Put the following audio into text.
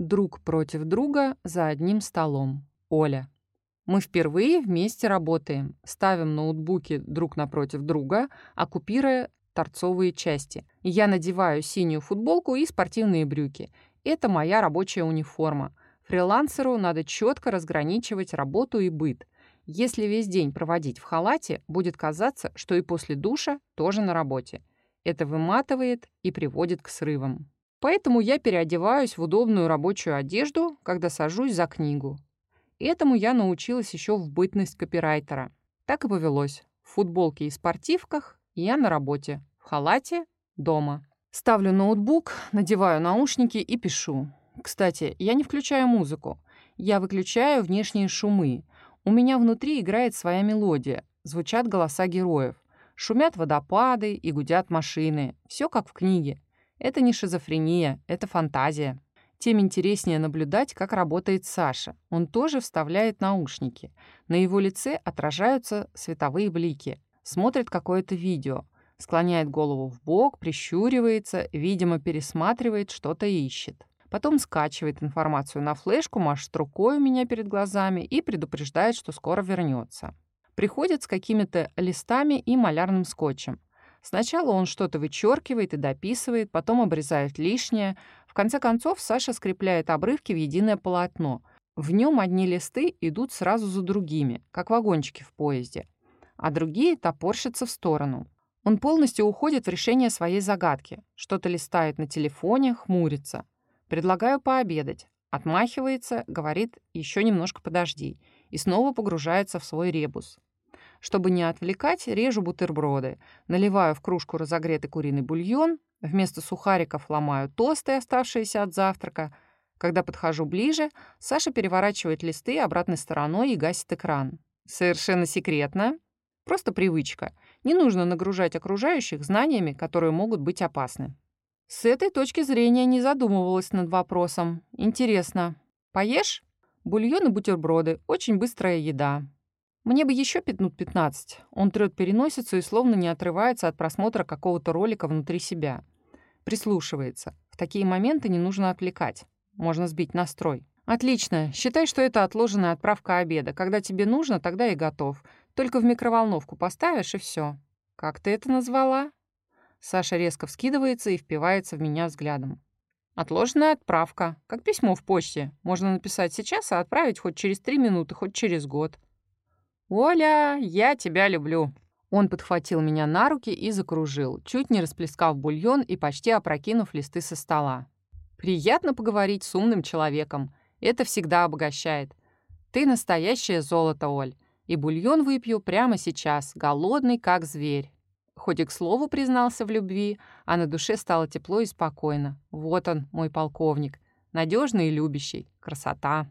Друг против друга за одним столом. Оля. Мы впервые вместе работаем, ставим ноутбуки друг напротив друга, оккупируя торцовые части. Я надеваю синюю футболку и спортивные брюки. Это моя рабочая униформа. Фрилансеру надо четко разграничивать работу и быт. Если весь день проводить в халате, будет казаться, что и после душа тоже на работе. Это выматывает и приводит к срывам. Поэтому я переодеваюсь в удобную рабочую одежду, когда сажусь за книгу. Этому я научилась еще в бытность копирайтера. Так и повелось. В футболке и спортивках я на работе, в халате дома. Ставлю ноутбук, надеваю наушники и пишу. Кстати, я не включаю музыку. Я выключаю внешние шумы. У меня внутри играет своя мелодия. Звучат голоса героев. Шумят водопады и гудят машины. Все как в книге. Это не шизофрения, это фантазия. Тем интереснее наблюдать, как работает Саша. Он тоже вставляет наушники. На его лице отражаются световые блики. Смотрит какое-то видео. Склоняет голову в бок, прищуривается, видимо, пересматривает, что-то ищет. Потом скачивает информацию на флешку, машет рукой у меня перед глазами и предупреждает, что скоро вернется. Приходит с какими-то листами и малярным скотчем. Сначала он что-то вычеркивает и дописывает, потом обрезает лишнее. В конце концов, Саша скрепляет обрывки в единое полотно. В нем одни листы идут сразу за другими, как вагончики в поезде, а другие топорщатся в сторону. Он полностью уходит в решение своей загадки. Что-то листает на телефоне, хмурится. Предлагаю пообедать. Отмахивается, говорит «еще немножко подожди» и снова погружается в свой ребус. Чтобы не отвлекать, режу бутерброды, наливаю в кружку разогретый куриный бульон, вместо сухариков ломаю тосты, оставшиеся от завтрака. Когда подхожу ближе, Саша переворачивает листы обратной стороной и гасит экран. Совершенно секретно. Просто привычка. Не нужно нагружать окружающих знаниями, которые могут быть опасны. С этой точки зрения не задумывалась над вопросом. Интересно, поешь? Бульон и бутерброды. Очень быстрая еда. Мне бы еще минут 15. Он трет переносицу и словно не отрывается от просмотра какого-то ролика внутри себя. Прислушивается. В такие моменты не нужно отвлекать. Можно сбить настрой. Отлично. Считай, что это отложенная отправка обеда. Когда тебе нужно, тогда и готов. Только в микроволновку поставишь, и все. Как ты это назвала? Саша резко вскидывается и впивается в меня взглядом. Отложенная отправка. Как письмо в почте. Можно написать сейчас, а отправить хоть через три минуты, хоть через год. «Оля, я тебя люблю». Он подхватил меня на руки и закружил, чуть не расплескав бульон и почти опрокинув листы со стола. «Приятно поговорить с умным человеком. Это всегда обогащает. Ты настоящее золото, Оль. И бульон выпью прямо сейчас, голодный, как зверь». Хоть и к слову признался в любви, а на душе стало тепло и спокойно. Вот он, мой полковник. Надежный и любящий. Красота.